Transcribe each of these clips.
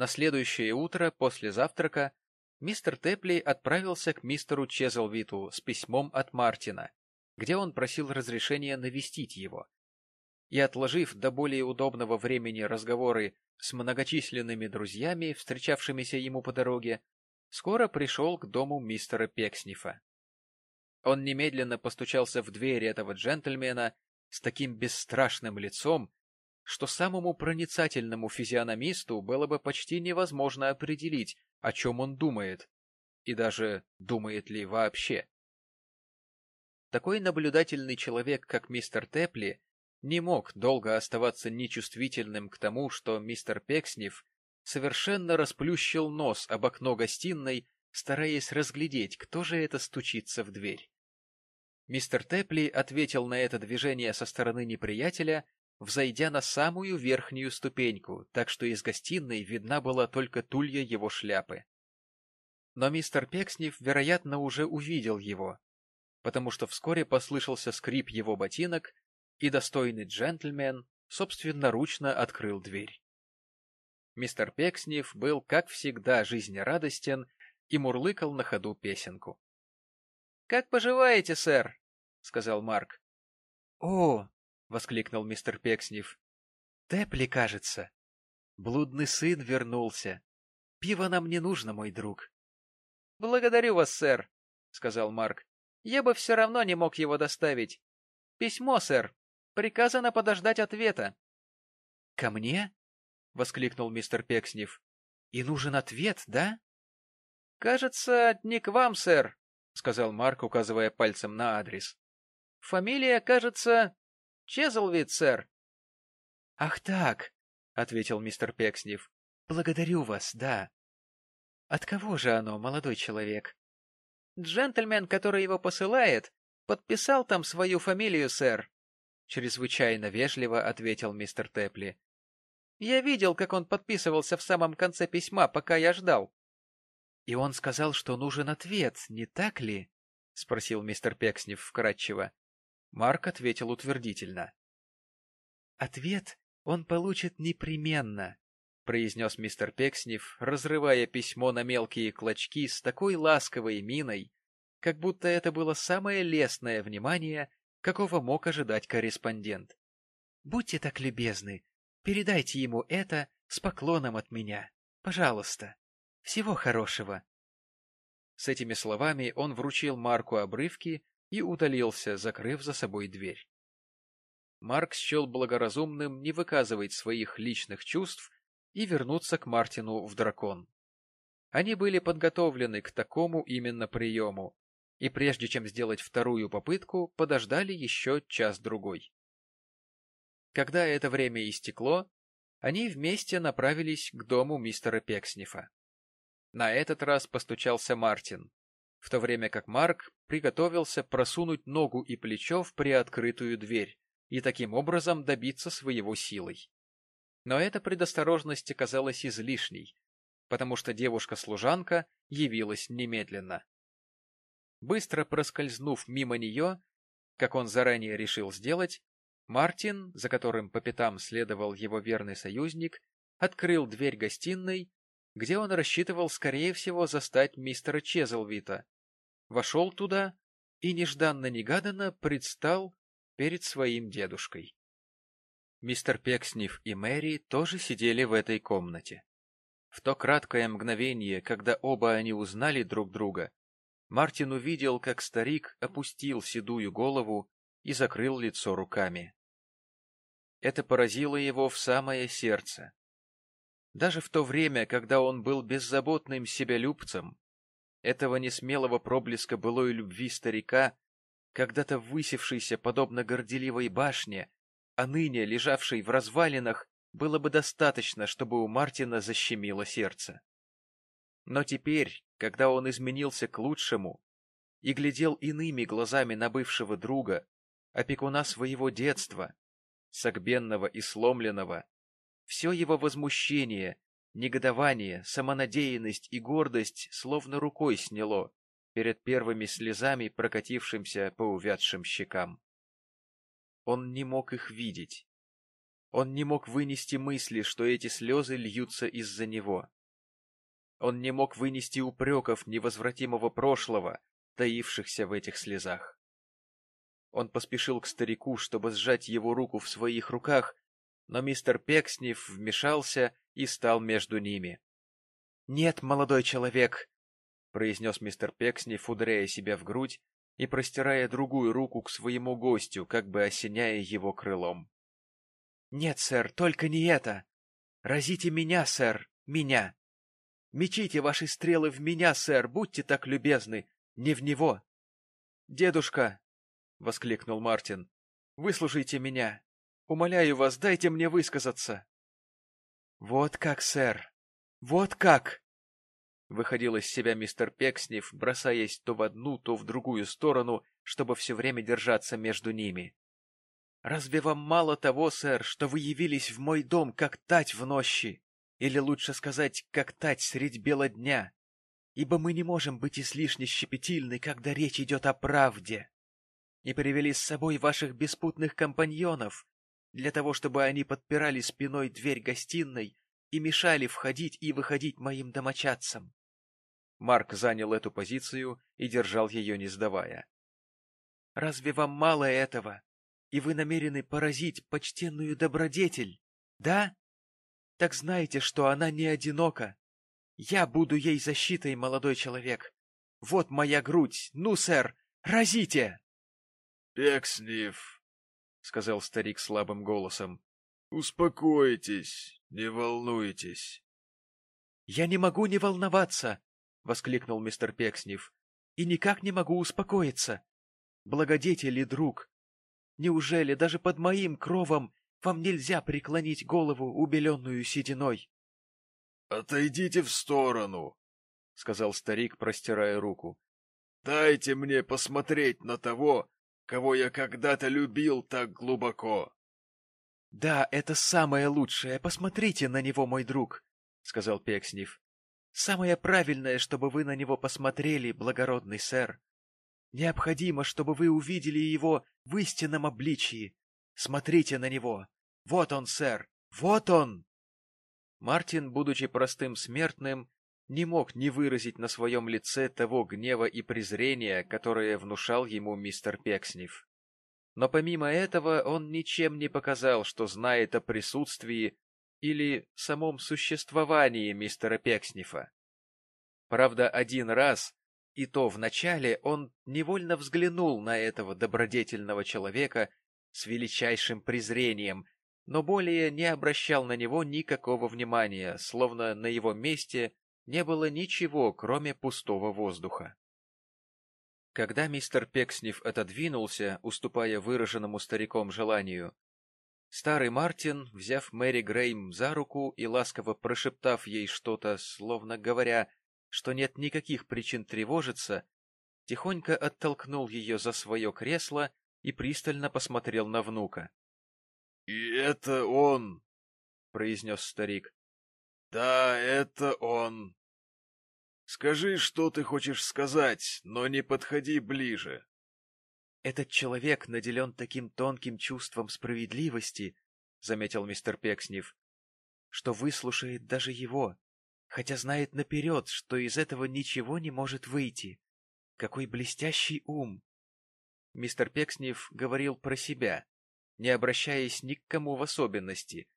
На следующее утро после завтрака мистер Тепли отправился к мистеру Чезлвиту с письмом от Мартина, где он просил разрешения навестить его. И, отложив до более удобного времени разговоры с многочисленными друзьями, встречавшимися ему по дороге, скоро пришел к дому мистера Пекснифа. Он немедленно постучался в дверь этого джентльмена с таким бесстрашным лицом, что самому проницательному физиономисту было бы почти невозможно определить, о чем он думает, и даже думает ли вообще. Такой наблюдательный человек, как мистер Тепли, не мог долго оставаться нечувствительным к тому, что мистер Пекснев совершенно расплющил нос об окно гостиной, стараясь разглядеть, кто же это стучится в дверь. Мистер Тепли ответил на это движение со стороны неприятеля, взойдя на самую верхнюю ступеньку, так что из гостиной видна была только тулья его шляпы. Но мистер Пекснев, вероятно, уже увидел его, потому что вскоре послышался скрип его ботинок, и достойный джентльмен собственноручно открыл дверь. Мистер Пекснев был, как всегда, жизнерадостен и мурлыкал на ходу песенку. — Как поживаете, сэр? — сказал Марк. — О! — воскликнул мистер Пекснев. — Тепли, кажется. Блудный сын вернулся. Пиво нам не нужно, мой друг. — Благодарю вас, сэр, — сказал Марк. — Я бы все равно не мог его доставить. Письмо, сэр. Приказано подождать ответа. — Ко мне? — воскликнул мистер Пекснев. — И нужен ответ, да? — Кажется, не к вам, сэр, — сказал Марк, указывая пальцем на адрес. — Фамилия, кажется, Чезлвид, сэр. — Ах так, — ответил мистер Пекснев. — Благодарю вас, да. — От кого же оно, молодой человек? — Джентльмен, который его посылает, подписал там свою фамилию, сэр, чрезвычайно вежливо ответил мистер Тепли. Я видел, как он подписывался в самом конце письма, пока я ждал. И он сказал, что нужен ответ, не так ли? спросил мистер Пекснев вкратчиво. Марк ответил утвердительно. Ответ он получит непременно, произнес мистер Пекснев, разрывая письмо на мелкие клочки с такой ласковой миной, как будто это было самое лестное внимание, какого мог ожидать корреспондент. Будьте так любезны, передайте ему это с поклоном от меня. Пожалуйста. Всего хорошего. С этими словами он вручил Марку обрывки и удалился, закрыв за собой дверь. Марк счел благоразумным не выказывать своих личных чувств и вернуться к Мартину в дракон. Они были подготовлены к такому именно приему, и прежде чем сделать вторую попытку, подождали еще час-другой. Когда это время истекло, они вместе направились к дому мистера Пекснифа. На этот раз постучался Мартин, в то время как Марк приготовился просунуть ногу и плечо в приоткрытую дверь и таким образом добиться своего силой. Но эта предосторожность оказалась излишней, потому что девушка-служанка явилась немедленно. Быстро проскользнув мимо нее, как он заранее решил сделать, Мартин, за которым по пятам следовал его верный союзник, открыл дверь гостиной, где он рассчитывал, скорее всего, застать мистера Чезлвита, вошел туда и нежданно-негаданно предстал перед своим дедушкой. Мистер Пекснев и Мэри тоже сидели в этой комнате. В то краткое мгновение, когда оба они узнали друг друга, Мартин увидел, как старик опустил седую голову и закрыл лицо руками. Это поразило его в самое сердце. Даже в то время, когда он был беззаботным себялюбцем, этого несмелого проблеска былой любви старика, когда-то высевшейся подобно горделивой башне, а ныне лежавшей в развалинах, было бы достаточно, чтобы у Мартина защемило сердце. Но теперь, когда он изменился к лучшему и глядел иными глазами на бывшего друга, опекуна своего детства, согбенного и сломленного, все его возмущение, негодование, самонадеянность и гордость словно рукой сняло перед первыми слезами, прокатившимся по увядшим щекам. Он не мог их видеть. Он не мог вынести мысли, что эти слезы льются из-за него. Он не мог вынести упреков невозвратимого прошлого, таившихся в этих слезах. Он поспешил к старику, чтобы сжать его руку в своих руках, но мистер Пекснев вмешался и стал между ними. — Нет, молодой человек, — произнес мистер Пекснев, ударяя себя в грудь и простирая другую руку к своему гостю, как бы осеняя его крылом. — Нет, сэр, только не это. Разите меня, сэр, меня. Мечите ваши стрелы в меня, сэр, будьте так любезны, не в него. — Дедушка, — воскликнул Мартин, — выслушайте меня. Умоляю вас, дайте мне высказаться. — Вот как, сэр, вот как! Выходил из себя мистер Пекснев, бросаясь то в одну, то в другую сторону, чтобы все время держаться между ними. — Разве вам мало того, сэр, что вы явились в мой дом, как тать в нощи? Или лучше сказать, как тать средь бела дня? Ибо мы не можем быть излишне щепетильны, когда речь идет о правде. И привели с собой ваших беспутных компаньонов, для того, чтобы они подпирали спиной дверь гостиной и мешали входить и выходить моим домочадцам. Марк занял эту позицию и держал ее не сдавая. — Разве вам мало этого? И вы намерены поразить почтенную добродетель? Да? Так знаете, что она не одинока. Я буду ей защитой, молодой человек. Вот моя грудь. Ну, сэр, разите! — Пекснев, — сказал старик слабым голосом, — успокойтесь, не волнуйтесь. — Я не могу не волноваться, — воскликнул мистер Пекснев, — и никак не могу успокоиться. Благодетель и друг, неужели даже под моим кровом вам нельзя преклонить голову, убеленную сединой? — Отойдите в сторону, — сказал старик, простирая руку. — Дайте мне посмотреть на того, кого я когда-то любил так глубоко. — Да, это самое лучшее. Посмотрите на него, мой друг, — сказал Пекснев. Самое правильное, чтобы вы на него посмотрели, благородный сэр. Необходимо, чтобы вы увидели его в истинном обличии. Смотрите на него. Вот он, сэр, вот он! Мартин, будучи простым смертным, не мог не выразить на своем лице того гнева и презрения, которое внушал ему мистер Пекснев. Но помимо этого он ничем не показал, что знает о присутствии или самом существовании мистера Пекснифа. Правда, один раз, и то вначале, он невольно взглянул на этого добродетельного человека с величайшим презрением, но более не обращал на него никакого внимания, словно на его месте не было ничего, кроме пустого воздуха. Когда мистер Пекснев отодвинулся, уступая выраженному стариком желанию, Старый Мартин, взяв Мэри Грейм за руку и ласково прошептав ей что-то, словно говоря, что нет никаких причин тревожиться, тихонько оттолкнул ее за свое кресло и пристально посмотрел на внука. — И это он! — произнес старик. — Да, это он. Скажи, что ты хочешь сказать, но не подходи ближе. Этот человек наделен таким тонким чувством справедливости, — заметил мистер Пекснев, — что выслушает даже его, хотя знает наперед, что из этого ничего не может выйти. Какой блестящий ум! Мистер Пекснев говорил про себя, не обращаясь ни к кому в особенности.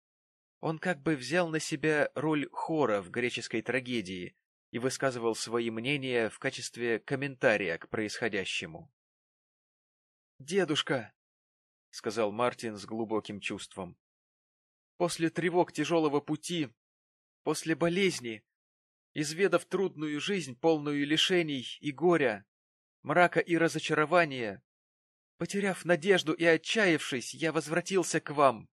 Он как бы взял на себя роль хора в греческой трагедии и высказывал свои мнения в качестве комментария к происходящему. «Дедушка», — сказал Мартин с глубоким чувством, — «после тревог тяжелого пути, после болезни, изведав трудную жизнь, полную лишений и горя, мрака и разочарования, потеряв надежду и отчаявшись, я возвратился к вам.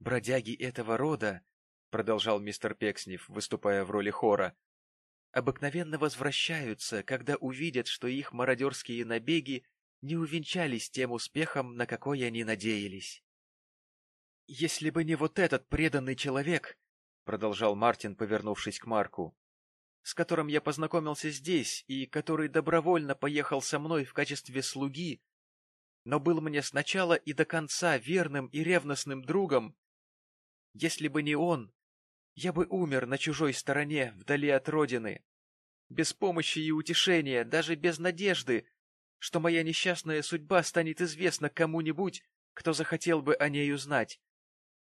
Бродяги этого рода, — продолжал мистер Пекснев, выступая в роли хора, — обыкновенно возвращаются, когда увидят, что их мародерские набеги не увенчались тем успехом, на какой они надеялись. «Если бы не вот этот преданный человек», — продолжал Мартин, повернувшись к Марку, «с которым я познакомился здесь и который добровольно поехал со мной в качестве слуги, но был мне сначала и до конца верным и ревностным другом, Если бы не он, я бы умер на чужой стороне, вдали от родины. Без помощи и утешения, даже без надежды, что моя несчастная судьба станет известна кому-нибудь, кто захотел бы о ней узнать.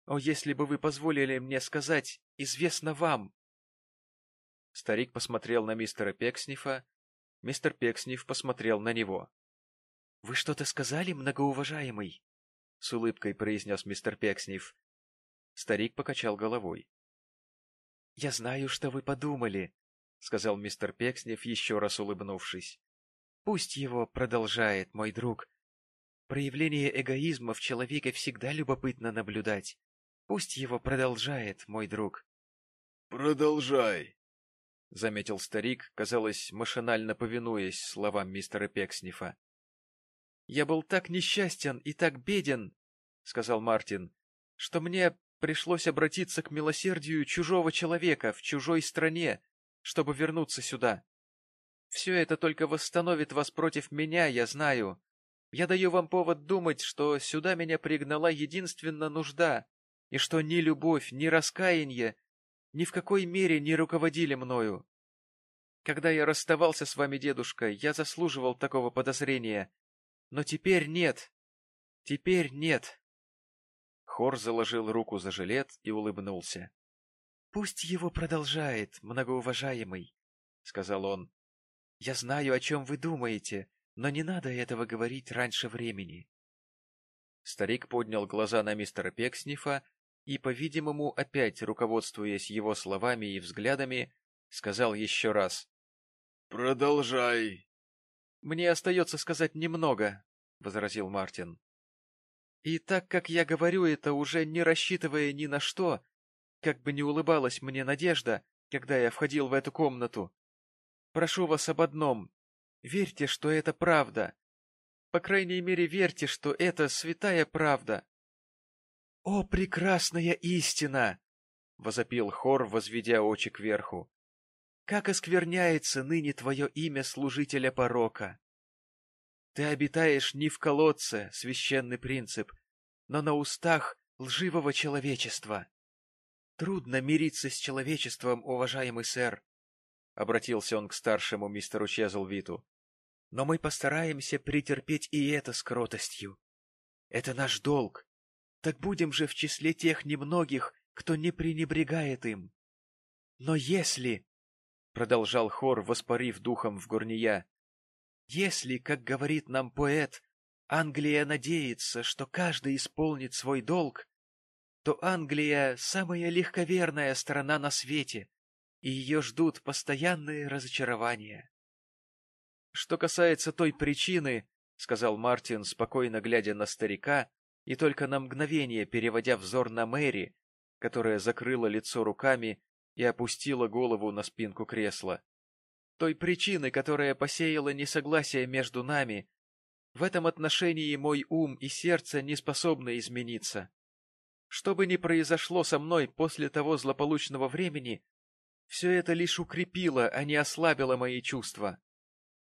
О, если бы вы позволили мне сказать, известно вам. Старик посмотрел на мистера Пекснифа, мистер Пексниф посмотрел на него. — Вы что-то сказали, многоуважаемый? — с улыбкой произнес мистер Пексниф. Старик покачал головой. — Я знаю, что вы подумали, — сказал мистер Пекснев, еще раз улыбнувшись. — Пусть его продолжает, мой друг. Проявление эгоизма в человеке всегда любопытно наблюдать. Пусть его продолжает, мой друг. — Продолжай, — заметил старик, казалось, машинально повинуясь словам мистера Пекснифа. — Я был так несчастен и так беден, — сказал Мартин, — что мне пришлось обратиться к милосердию чужого человека в чужой стране, чтобы вернуться сюда. Все это только восстановит вас против меня, я знаю. Я даю вам повод думать, что сюда меня пригнала единственно нужда, и что ни любовь, ни раскаяние ни в какой мере не руководили мною. Когда я расставался с вами, дедушка, я заслуживал такого подозрения. Но теперь нет. Теперь нет. Хор заложил руку за жилет и улыбнулся. — Пусть его продолжает, многоуважаемый, — сказал он. — Я знаю, о чем вы думаете, но не надо этого говорить раньше времени. Старик поднял глаза на мистера Пекснифа и, по-видимому, опять руководствуясь его словами и взглядами, сказал еще раз. — Продолжай. — Мне остается сказать немного, — возразил Мартин. — И так как я говорю это, уже не рассчитывая ни на что, как бы ни улыбалась мне надежда, когда я входил в эту комнату. Прошу вас об одном. Верьте, что это правда. По крайней мере, верьте, что это святая правда. — О, прекрасная истина! — возопил хор, возведя очи кверху. — Как оскверняется ныне твое имя служителя порока! Ты обитаешь не в колодце, священный принцип, но на устах лживого человечества. Трудно мириться с человечеством, уважаемый сэр, — обратился он к старшему мистеру Чезлвиту. — Но мы постараемся претерпеть и это с кротостью. Это наш долг. Так будем же в числе тех немногих, кто не пренебрегает им. Но если, — продолжал хор, воспарив духом в горния, — если, как говорит нам поэт, Англия надеется, что каждый исполнит свой долг, то Англия — самая легковерная страна на свете, и ее ждут постоянные разочарования. Что касается той причины, — сказал Мартин, спокойно глядя на старика и только на мгновение переводя взор на Мэри, которая закрыла лицо руками и опустила голову на спинку кресла. Той причины, которая посеяла несогласие между нами, в этом отношении мой ум и сердце не способны измениться. Что бы ни произошло со мной после того злополучного времени, все это лишь укрепило, а не ослабило мои чувства.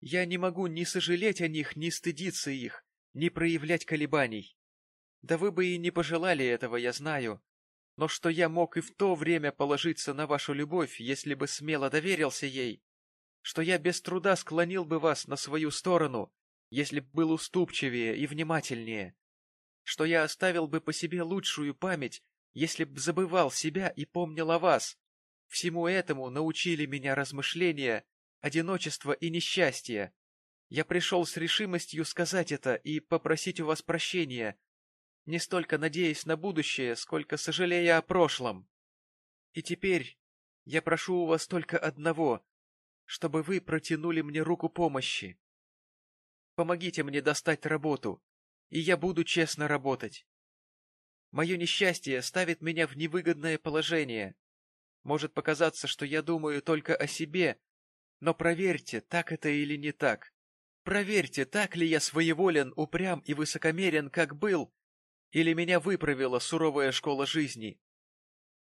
Я не могу ни сожалеть о них, ни стыдиться их, ни проявлять колебаний. Да вы бы и не пожелали этого, я знаю. Но что я мог и в то время положиться на вашу любовь, если бы смело доверился ей, что я без труда склонил бы вас на свою сторону, если б был уступчивее и внимательнее, что я оставил бы по себе лучшую память, если б забывал себя и помнил о вас. Всему этому научили меня размышления, одиночество и несчастье. Я пришел с решимостью сказать это и попросить у вас прощения, не столько надеясь на будущее, сколько сожалея о прошлом. И теперь я прошу у вас только одного, чтобы вы протянули мне руку помощи. Помогите мне достать работу, и я буду честно работать. Мое несчастье ставит меня в невыгодное положение. Может показаться, что я думаю только о себе, но проверьте, так это или не так. Проверьте, так ли я своеволен, упрям и высокомерен, как был, или меня выправила суровая школа жизни.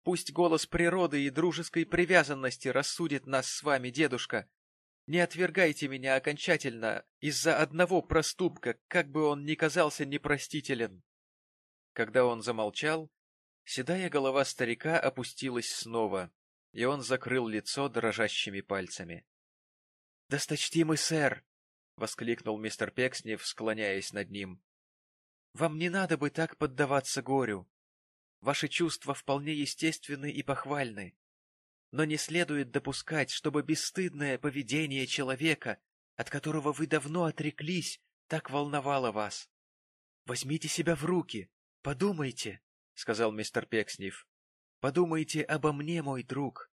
Пусть голос природы и дружеской привязанности рассудит нас с вами, дедушка, не отвергайте меня окончательно из-за одного проступка, как бы он ни казался непростителен. Когда он замолчал, Седая голова старика опустилась снова, и он закрыл лицо дрожащими пальцами. — Досточтимый сэр! — воскликнул мистер Пекснев, склоняясь над ним. — Вам не надо бы так поддаваться горю. Ваши чувства вполне естественны и похвальны. Но не следует допускать, чтобы бесстыдное поведение человека, от которого вы давно отреклись, так волновало вас. Возьмите себя в руки, подумайте, — сказал мистер Пекснев. — Подумайте обо мне, мой друг.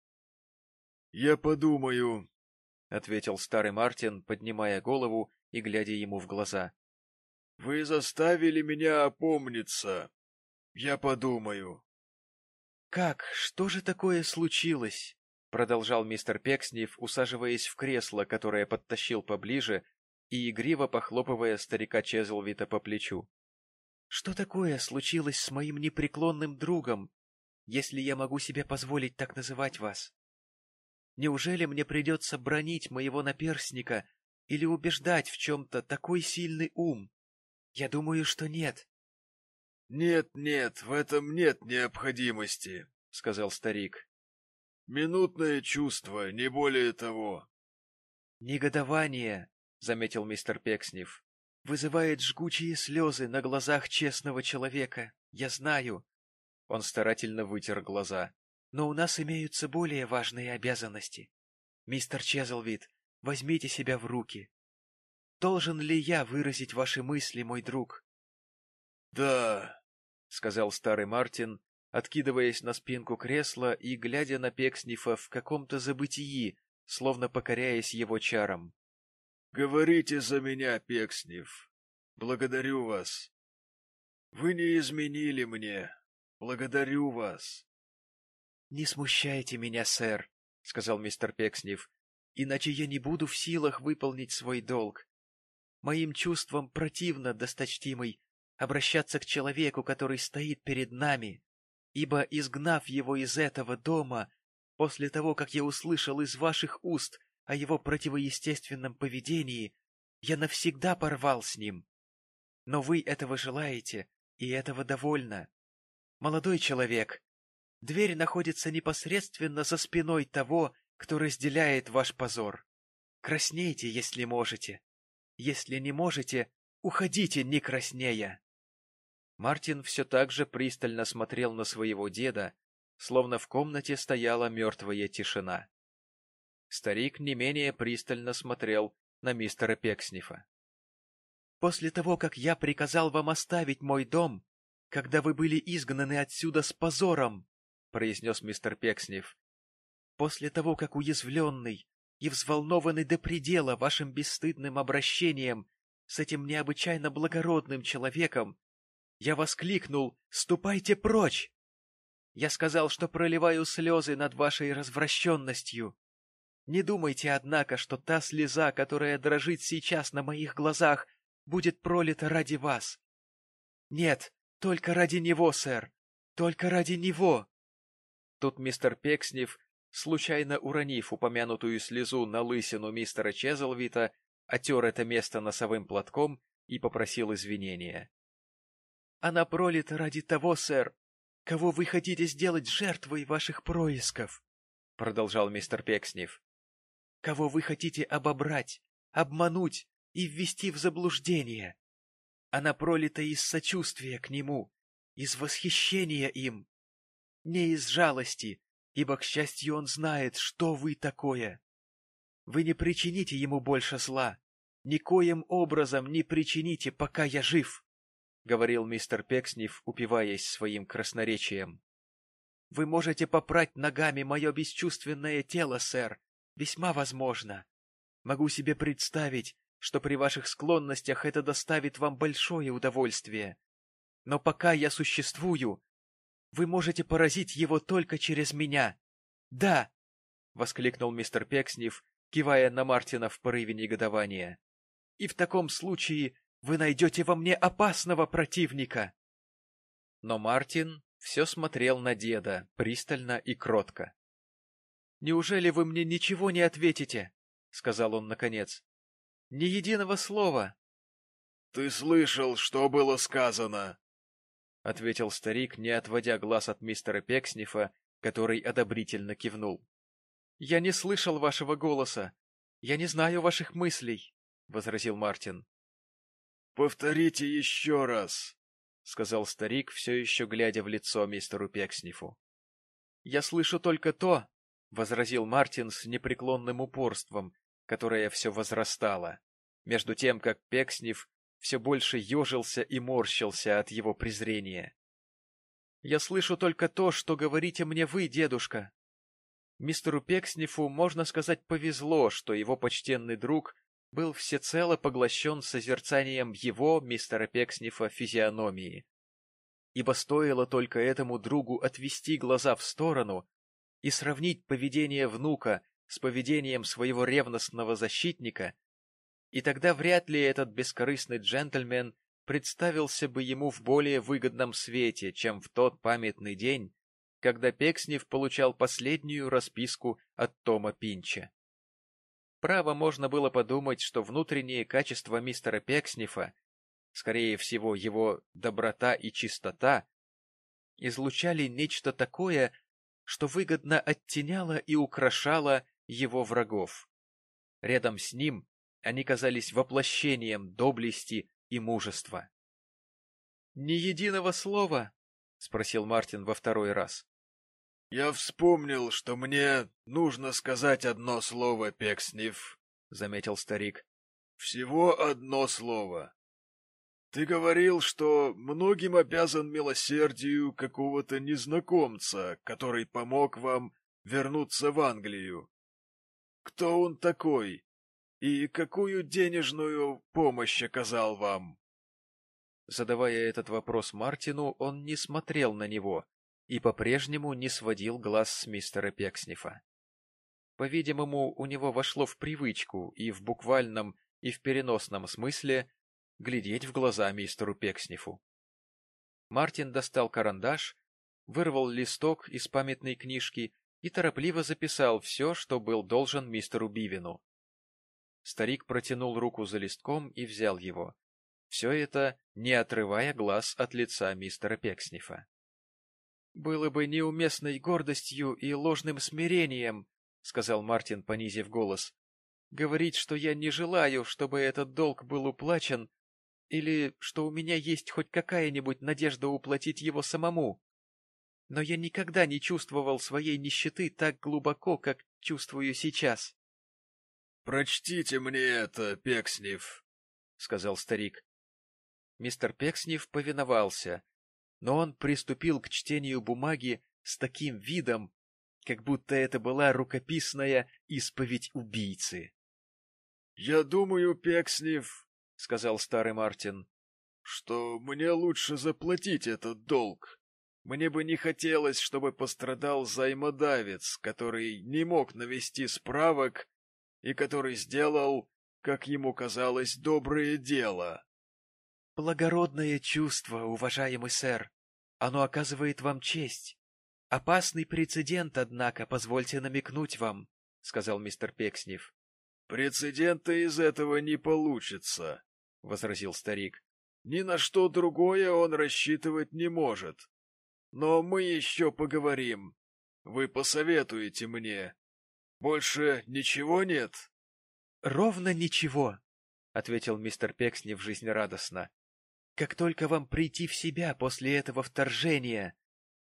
— Я подумаю, — ответил старый Мартин, поднимая голову и глядя ему в глаза. — Вы заставили меня опомниться. Я подумаю. — Как? Что же такое случилось? — продолжал мистер Пекснев, усаживаясь в кресло, которое подтащил поближе и игриво похлопывая старика Чезлвита по плечу. — Что такое случилось с моим непреклонным другом, если я могу себе позволить так называть вас? Неужели мне придется бронить моего наперсника или убеждать в чем-то такой сильный ум? Я думаю, что нет. — Нет, нет, в этом нет необходимости, — сказал старик. — Минутное чувство, не более того. — Негодование, — заметил мистер Пекснев, — вызывает жгучие слезы на глазах честного человека. Я знаю. Он старательно вытер глаза. Но у нас имеются более важные обязанности. Мистер Чезлвид, возьмите себя в руки. Должен ли я выразить ваши мысли, мой друг? — Да, — сказал старый Мартин, откидываясь на спинку кресла и глядя на Пекснифа в каком-то забытии, словно покоряясь его чарам. — Говорите за меня, Пекснев. Благодарю вас. Вы не изменили мне. Благодарю вас. — Не смущайте меня, сэр, — сказал мистер Пекснев, — иначе я не буду в силах выполнить свой долг. Моим чувствам противно, досточтимый, обращаться к человеку, который стоит перед нами, ибо, изгнав его из этого дома, после того, как я услышал из ваших уст о его противоестественном поведении, я навсегда порвал с ним. Но вы этого желаете, и этого довольно. Молодой человек, Дверь находится непосредственно за спиной того, кто разделяет ваш позор. Краснейте, если можете. Если не можете, уходите, не краснея. Мартин все так же пристально смотрел на своего деда, словно в комнате стояла мертвая тишина. Старик не менее пристально смотрел на мистера Пекснифа. — После того, как я приказал вам оставить мой дом, когда вы были изгнаны отсюда с позором, — произнес мистер Пекснев. — После того, как уязвленный и взволнованный до предела вашим бесстыдным обращением с этим необычайно благородным человеком, я воскликнул «Ступайте прочь!» Я сказал, что проливаю слезы над вашей развращенностью. Не думайте, однако, что та слеза, которая дрожит сейчас на моих глазах, будет пролита ради вас. Нет, только ради него, сэр, только ради него. Тут мистер Пекснев, случайно уронив упомянутую слезу на лысину мистера Чезлвита, отер это место носовым платком и попросил извинения. — Она пролита ради того, сэр, кого вы хотите сделать жертвой ваших происков, — продолжал мистер Пекснев. — Кого вы хотите обобрать, обмануть и ввести в заблуждение. Она пролита из сочувствия к нему, из восхищения им, не из жалости, ибо, к счастью, он знает, что вы такое. Вы не причините ему больше зла, никоим образом не причините, пока я жив, — говорил мистер Пекснев, упиваясь своим красноречием. — Вы можете попрать ногами мое бесчувственное тело, сэр, весьма возможно. Могу себе представить, что при ваших склонностях это доставит вам большое удовольствие. Но пока я существую, вы можете поразить его только через меня. Да! — воскликнул мистер Пекснев, кивая на Мартина в порыве негодования. — И в таком случае вы найдете во мне опасного противника. Но Мартин все смотрел на деда пристально и кротко. — Неужели вы мне ничего не ответите? — сказал он наконец. — Ни единого слова. — Ты слышал, что было сказано? — ответил старик, не отводя глаз от мистера Пекснифа, который одобрительно кивнул. — Я не слышал вашего голоса. Я не знаю ваших мыслей, — возразил Мартин. — Повторите еще раз, — сказал старик, все еще глядя в лицо мистеру Пекснифу. — Я слышу только то, — возразил Мартин с непреклонным упорством, которое все возрастало, между тем, как Пекснев все больше ежился и морщился от его презрения. — Я слышу только то, что говорите мне вы, дедушка. Мистеру Пекснифу, можно сказать, повезло, что его почтенный друг был всецело поглощен созерцанием его, мистера Пекснифа, физиономии. Ибо стоило только этому другу отвести глаза в сторону и сравнить поведение внука с поведением своего ревностного защитника, и тогда вряд ли этот бескорыстный джентльмен представился бы ему в более выгодном свете, чем в тот памятный день, когда Пекснев получал последнюю расписку от Тома Пинча. Право можно было подумать, что внутренние качества мистера Пекснифа, скорее всего его доброта и чистота, излучали нечто такое, что выгодно оттеняло и украшало его врагов. Рядом с ним они казались воплощением доблести и мужества. — Ни единого слова? — спросил Мартин во второй раз. — Я вспомнил, что мне нужно сказать одно слово, Пекснев, — заметил старик. — Всего одно слово. Ты говорил, что многим обязан милосердию какого-то незнакомца, который помог вам вернуться в Англию. Кто он такой? И какую денежную помощь оказал вам? Задавая этот вопрос Мартину, он не смотрел на него и по-прежнему не сводил глаз с мистера Пекснифа. По-видимому, у него вошло в привычку и в буквальном, и в переносном смысле глядеть в глаза мистеру Пекснифу. Мартин достал карандаш, вырвал листок из памятной книжки и торопливо записал все, что был должен мистеру Бивину. Старик протянул руку за листком и взял его. Все это, не отрывая глаз от лица мистера Пекснифа. — Было бы неуместной гордостью и ложным смирением, — сказал Мартин, понизив голос, — говорить, что я не желаю, чтобы этот долг был уплачен, или что у меня есть хоть какая-нибудь надежда уплатить его самому. Но я никогда не чувствовал своей нищеты так глубоко, как чувствую сейчас. — Прочтите мне это, Пекснев, — сказал старик. Мистер Пекснев повиновался, но он приступил к чтению бумаги с таким видом, как будто это была рукописная исповедь убийцы. — Я думаю, Пекснев, — сказал старый Мартин, — что мне лучше заплатить этот долг. Мне бы не хотелось, чтобы пострадал займодавец, который не мог навести справок и который сделал, как ему казалось, доброе дело. — Благородное чувство, уважаемый сэр. Оно оказывает вам честь. Опасный прецедент, однако, позвольте намекнуть вам, — сказал мистер Пекснев. — Прецедента из этого не получится, — возразил старик. — Ни на что другое он рассчитывать не может. Но мы еще поговорим. Вы посоветуете мне. Больше ничего нет? — Ровно ничего, — ответил мистер Пекснев жизнерадостно. — Как только вам прийти в себя после этого вторжения,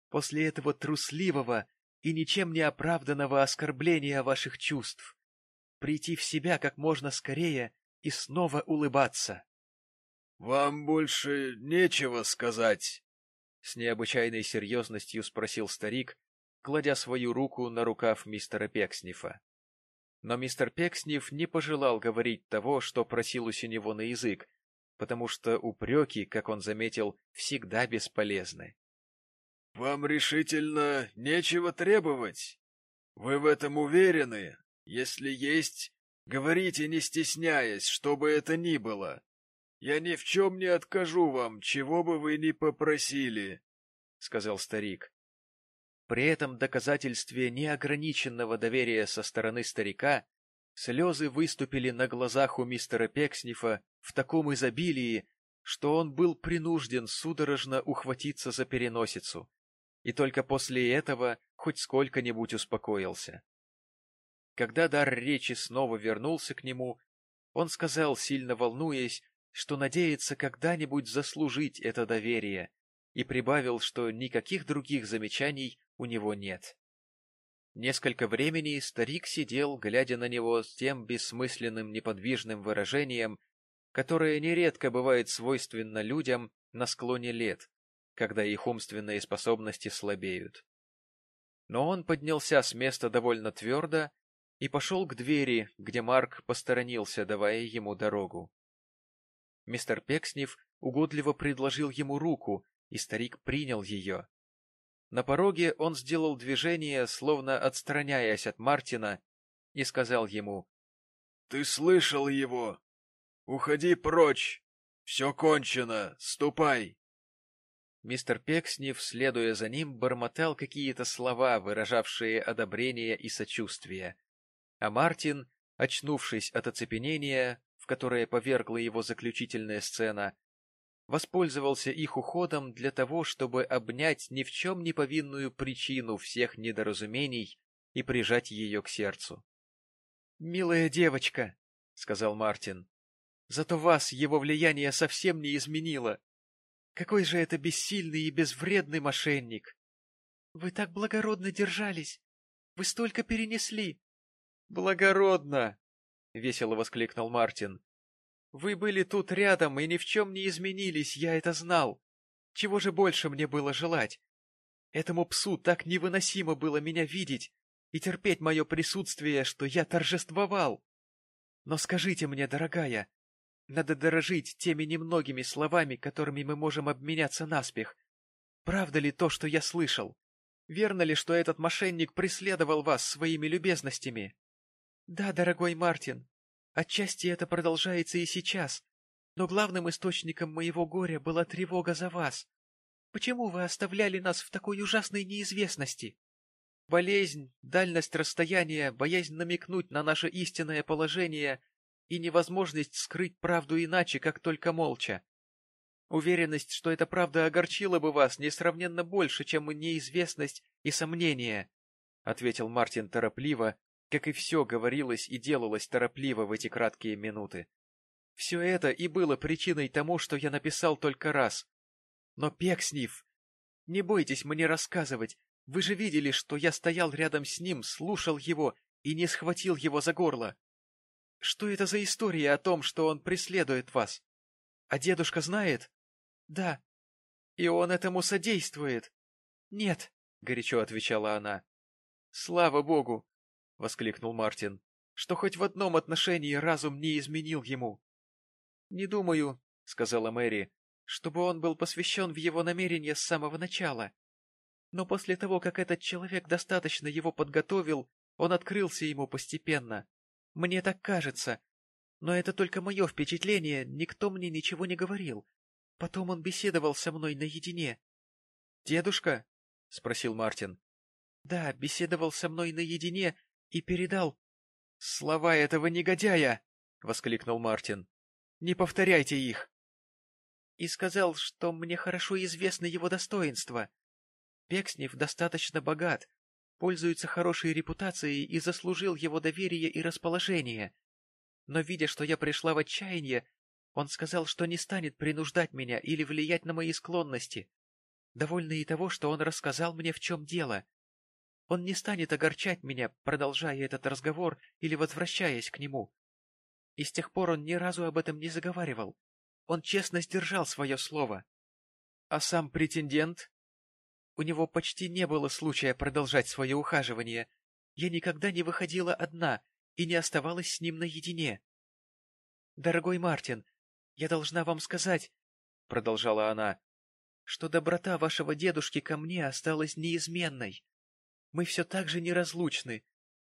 после этого трусливого и ничем не оправданного оскорбления ваших чувств, прийти в себя как можно скорее и снова улыбаться. — Вам больше нечего сказать? — с необычайной серьезностью спросил старик, кладя свою руку на рукав мистера Пекснифа. Но мистер Пекснев не пожелал говорить того, что просил у него на язык, потому что упреки, как он заметил, всегда бесполезны. — Вам решительно нечего требовать? Вы в этом уверены? Если есть, говорите, не стесняясь, что бы это ни было. Я ни в чем не откажу вам, чего бы вы ни попросили, — сказал старик. При этом доказательстве неограниченного доверия со стороны старика слезы выступили на глазах у мистера Пекснифа в таком изобилии, что он был принужден судорожно ухватиться за переносицу, и только после этого хоть сколько-нибудь успокоился. Когда дар речи снова вернулся к нему, он сказал, сильно волнуясь, что надеется когда-нибудь заслужить это доверие, и прибавил, что никаких других замечаний у него нет. Несколько времени старик сидел, глядя на него с тем бессмысленным неподвижным выражением, которое нередко бывает свойственно людям на склоне лет, когда их умственные способности слабеют. Но он поднялся с места довольно твердо и пошел к двери, где Марк посторонился, давая ему дорогу. Мистер Пекснев угодливо предложил ему руку, и старик принял ее. На пороге он сделал движение, словно отстраняясь от Мартина, и сказал ему, — Ты слышал его? Уходи прочь! Все кончено! Ступай! Мистер Пекснев, следуя за ним, бормотал какие-то слова, выражавшие одобрение и сочувствие. А Мартин, очнувшись от оцепенения, в которое повергла его заключительная сцена, воспользовался их уходом для того, чтобы обнять ни в чем не повинную причину всех недоразумений и прижать ее к сердцу. — Милая девочка, — сказал Мартин, — зато вас его влияние совсем не изменило. Какой же это бессильный и безвредный мошенник! — Вы так благородно держались! Вы столько перенесли! — Благородно! — весело воскликнул Мартин. — Вы были тут рядом и ни в чем не изменились, я это знал. Чего же больше мне было желать? Этому псу так невыносимо было меня видеть и терпеть мое присутствие, что я торжествовал. Но скажите мне, дорогая, надо дорожить теми немногими словами, которыми мы можем обменяться наспех. Правда ли то, что я слышал? Верно ли, что этот мошенник преследовал вас своими любезностями? Да, дорогой Мартин, отчасти это продолжается и сейчас, но главным источником моего горя была тревога за вас. Почему вы оставляли нас в такой ужасной неизвестности? Болезнь, дальность расстояния, боязнь намекнуть на наше истинное положение и невозможность скрыть правду иначе, как только молча. Уверенность, что эта правда огорчила бы вас несравненно больше, чем неизвестность и сомнения, — ответил Мартин торопливо, как и все говорилось и делалось торопливо в эти краткие минуты. Все это и было причиной тому, что я написал только раз. Но, Пекснив, не бойтесь мне рассказывать, вы же видели, что я стоял рядом с ним, слушал его и не схватил его за горло. Что это за история о том, что он преследует вас? А дедушка знает? Да. И он этому содействует? Нет, горячо отвечала она. Слава богу, воскликнул Мартин, что хоть в одном отношении разум не изменил ему. Не думаю, сказала Мэри, чтобы он был посвящен в его намерения с самого начала. Но после того, как этот человек достаточно его подготовил, он открылся ему постепенно. Мне так кажется. Но это только мое впечатление, никто мне ничего не говорил. Потом он беседовал со мной наедине. — Дедушка? — спросил Мартин. — Да, беседовал со мной наедине и передал... — Слова этого негодяя! — воскликнул Мартин. — Не повторяйте их! И сказал, что мне хорошо известно его достоинство. Пекснев достаточно богат, пользуется хорошей репутацией и заслужил его доверие и расположение. Но, видя, что я пришла в отчаяние, он сказал, что не станет принуждать меня или влиять на мои склонности. Довольно и того, что он рассказал мне, в чем дело. Он не станет огорчать меня, продолжая этот разговор или возвращаясь к нему. И с тех пор он ни разу об этом не заговаривал. Он честно сдержал свое слово. А сам претендент у него почти не было случая продолжать свое ухаживание. Я никогда не выходила одна и не оставалась с ним наедине. — Дорогой Мартин, я должна вам сказать, — продолжала она, — что доброта вашего дедушки ко мне осталась неизменной. Мы все так же неразлучны.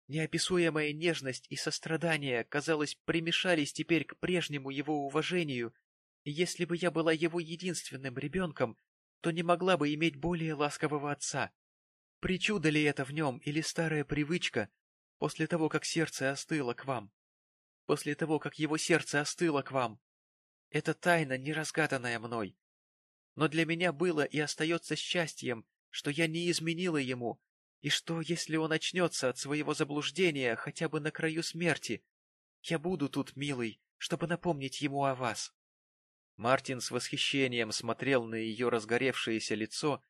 Неописуемая нежность и сострадание, казалось, примешались теперь к прежнему его уважению, и если бы я была его единственным ребенком, то не могла бы иметь более ласкового отца. Причуда ли это в нем или старая привычка после того, как сердце остыло к вам? После того, как его сердце остыло к вам? Это тайна, неразгаданная мной. Но для меня было и остается счастьем, что я не изменила ему, и что, если он очнется от своего заблуждения хотя бы на краю смерти, я буду тут, милый, чтобы напомнить ему о вас. Мартин с восхищением смотрел на ее разгоревшееся лицо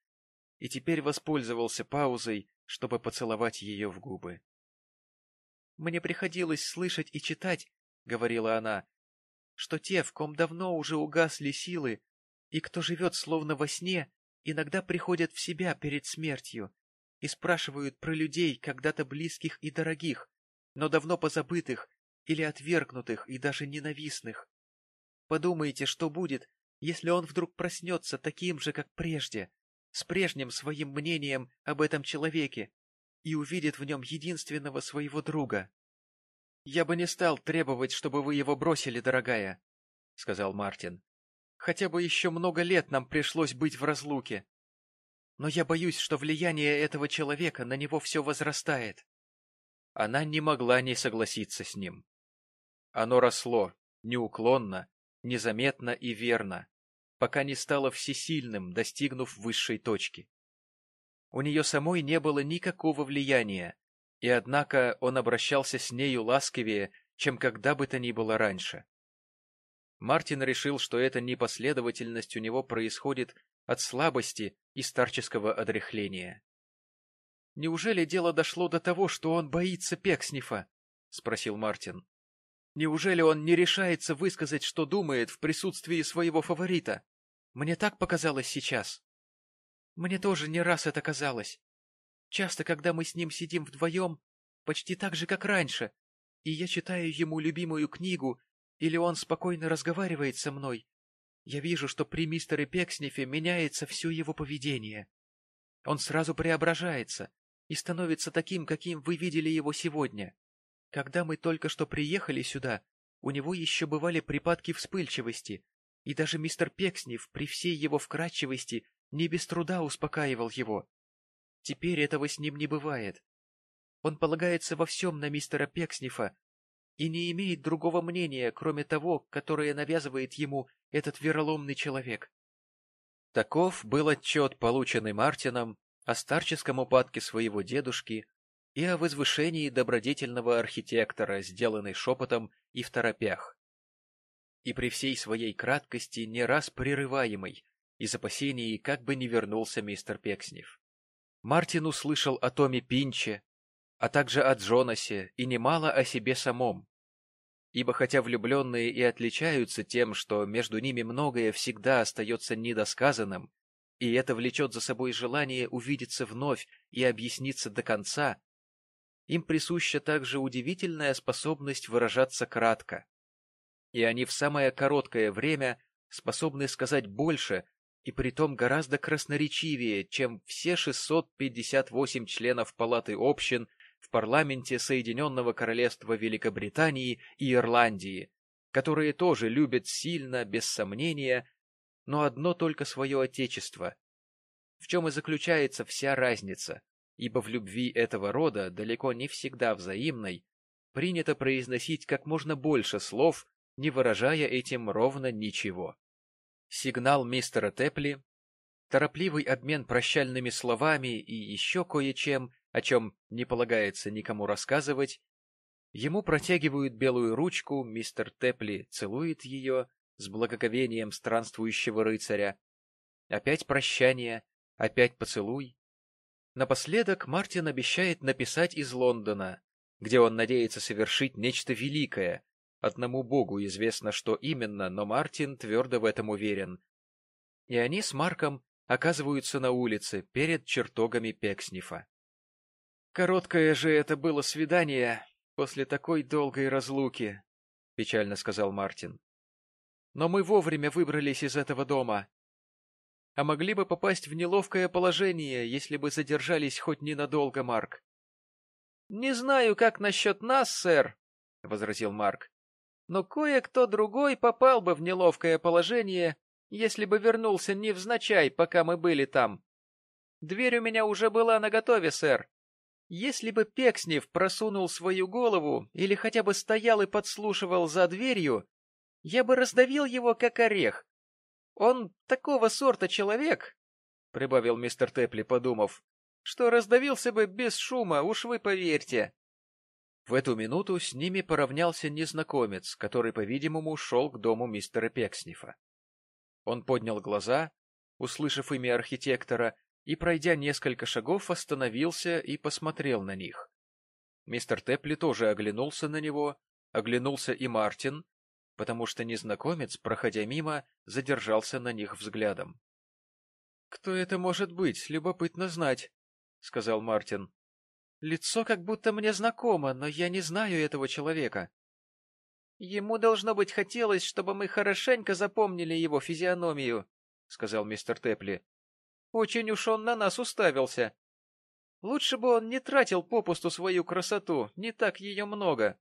и теперь воспользовался паузой, чтобы поцеловать ее в губы. «Мне приходилось слышать и читать, — говорила она, — что те, в ком давно уже угасли силы, и кто живет словно во сне, иногда приходят в себя перед смертью и спрашивают про людей, когда-то близких и дорогих, но давно позабытых или отвергнутых и даже ненавистных. Подумайте, что будет, если он вдруг проснется таким же, как прежде, с прежним своим мнением об этом человеке и увидит в нем единственного своего друга. — Я бы не стал требовать, чтобы вы его бросили, дорогая, — сказал Мартин. — Хотя бы еще много лет нам пришлось быть в разлуке. Но я боюсь, что влияние этого человека на него все возрастает. Она не могла не согласиться с ним. Оно росло, неуклонно, незаметно и верно, пока не стало всесильным, достигнув высшей точки. У нее самой не было никакого влияния, и однако он обращался с нею ласковее, чем когда бы то ни было раньше. Мартин решил, что эта непоследовательность у него происходит от слабости и старческого одряхления. — Неужели дело дошло до того, что он боится Пекснифа? — спросил Мартин. Неужели он не решается высказать, что думает в присутствии своего фаворита? Мне так показалось сейчас. Мне тоже не раз это казалось. Часто, когда мы с ним сидим вдвоем, почти так же, как раньше, и я читаю ему любимую книгу, или он спокойно разговаривает со мной, я вижу, что при мистере Пекснифе меняется все его поведение. Он сразу преображается и становится таким, каким вы видели его сегодня. Когда мы только что приехали сюда, у него еще бывали припадки вспыльчивости, и даже мистер Пекснев при всей его вкрадчивости не без труда успокаивал его. Теперь этого с ним не бывает. Он полагается во всем на мистера Пекснифа и не имеет другого мнения, кроме того, которое навязывает ему этот вероломный человек. Таков был отчет, полученный Мартином о старческом упадке своего дедушки и о возвышении добродетельного архитектора, сделанной шепотом и в торопях. И при всей своей краткости не раз прерываемой, из опасений, как бы не вернулся мистер Пекснев. Мартин услышал о Томе Пинче, а также о Джонасе и немало о себе самом. Ибо хотя влюбленные и отличаются тем, что между ними многое всегда остается недосказанным, и это влечет за собой желание увидеться вновь и объясниться до конца, им присуща также удивительная способность выражаться кратко. И они в самое короткое время способны сказать больше, и притом гораздо красноречивее, чем все 658 членов Палаты общин в парламенте Соединенного Королевства Великобритании и Ирландии, которые тоже любят сильно, без сомнения, но одно только свое отечество. В чем и заключается вся разница ибо в любви этого рода, далеко не всегда взаимной, принято произносить как можно больше слов, не выражая этим ровно ничего. Сигнал мистера Тепли, торопливый обмен прощальными словами и еще кое-чем, о чем не полагается никому рассказывать, ему протягивают белую ручку, мистер Тепли целует ее с благоговением странствующего рыцаря. Опять прощание, опять поцелуй, Напоследок Мартин обещает написать из Лондона, где он надеется совершить нечто великое. Одному богу известно, что именно, но Мартин твердо в этом уверен. И они с Марком оказываются на улице перед чертогами Пекснифа. «Короткое же это было свидание после такой долгой разлуки», — печально сказал Мартин. «Но мы вовремя выбрались из этого дома а могли бы попасть в неловкое положение, если бы задержались хоть ненадолго, Марк. — Не знаю, как насчет нас, сэр, — возразил Марк, — но кое-кто другой попал бы в неловкое положение, если бы вернулся невзначай, пока мы были там. Дверь у меня уже была наготове, сэр. Если бы Пекснев просунул свою голову или хотя бы стоял и подслушивал за дверью, Я бы раздавил его, как орех. Он такого сорта человек, — прибавил мистер Тепли, подумав, — что раздавился бы без шума, уж вы поверьте. В эту минуту с ними поравнялся незнакомец, который, по-видимому, шел к дому мистера Пекснифа. Он поднял глаза, услышав имя архитектора, и, пройдя несколько шагов, остановился и посмотрел на них. Мистер Тепли тоже оглянулся на него, оглянулся и Мартин, потому что незнакомец, проходя мимо, задержался на них взглядом. — Кто это может быть, любопытно знать, — сказал Мартин. Лицо как будто мне знакомо, но я не знаю этого человека. Ему, должно быть, хотелось, чтобы мы хорошенько запомнили его физиономию, — сказал мистер Тепли. Очень уж он на нас уставился. Лучше бы он не тратил попусту свою красоту, не так ее много.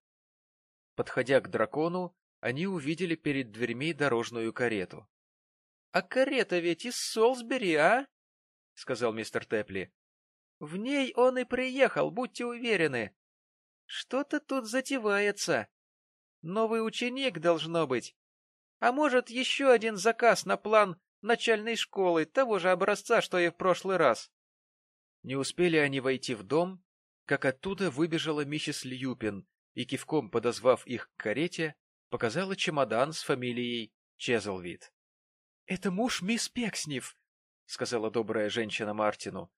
Подходя к дракону, они увидели перед дверьми дорожную карету. — А карета ведь из Солсбери, а? — сказал мистер Тепли. В ней он и приехал, будьте уверены. Что-то тут затевается. Новый ученик должно быть. А может, еще один заказ на план начальной школы, того же образца, что и в прошлый раз. Не успели они войти в дом, как оттуда выбежала миссис Льюпин и, кивком подозвав их к карете, показала чемодан с фамилией Чезлвид. — Это муж мисс Пекснев, — сказала добрая женщина Мартину.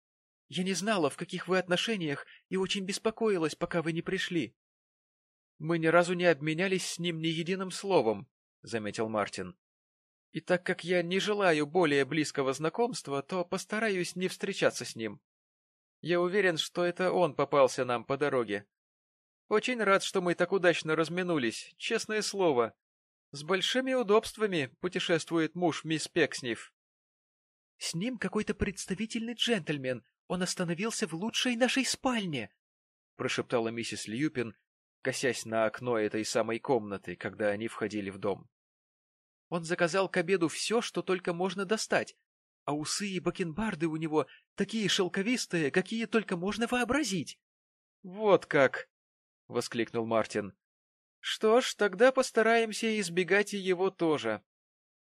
Я не знала, в каких вы отношениях, и очень беспокоилась, пока вы не пришли. — Мы ни разу не обменялись с ним ни единым словом, — заметил Мартин. — И так как я не желаю более близкого знакомства, то постараюсь не встречаться с ним. Я уверен, что это он попался нам по дороге. Очень рад, что мы так удачно разминулись, честное слово. С большими удобствами путешествует муж мисс Пекснев. — С ним какой-то представительный джентльмен, он остановился в лучшей нашей спальне, — прошептала миссис Льюпин, косясь на окно этой самой комнаты, когда они входили в дом. Он заказал к обеду все, что только можно достать, а усы и бакенбарды у него такие шелковистые, какие только можно вообразить. — Вот как! — воскликнул Мартин. — Что ж, тогда постараемся избегать и его тоже.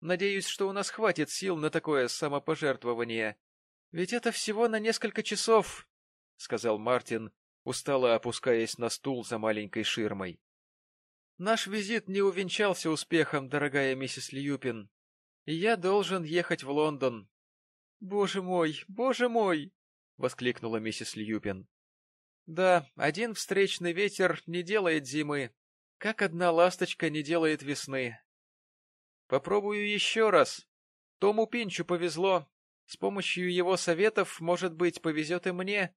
Надеюсь, что у нас хватит сил на такое самопожертвование. — Ведь это всего на несколько часов, — сказал Мартин, устало опускаясь на стул за маленькой ширмой. — Наш визит не увенчался успехом, дорогая миссис Льюпин, я должен ехать в Лондон. — Боже мой, боже мой! — воскликнула миссис Льюпин. — Да, один встречный ветер не делает зимы, как одна ласточка не делает весны. Попробую еще раз. Тому Пинчу повезло, с помощью его советов, может быть, повезет и мне.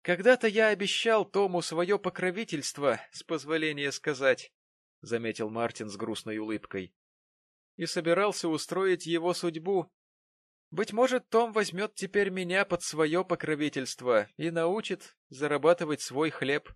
Когда-то я обещал Тому свое покровительство, с позволения сказать, — заметил Мартин с грустной улыбкой, — и собирался устроить его судьбу. Быть может, Том возьмет теперь меня под свое покровительство и научит зарабатывать свой хлеб.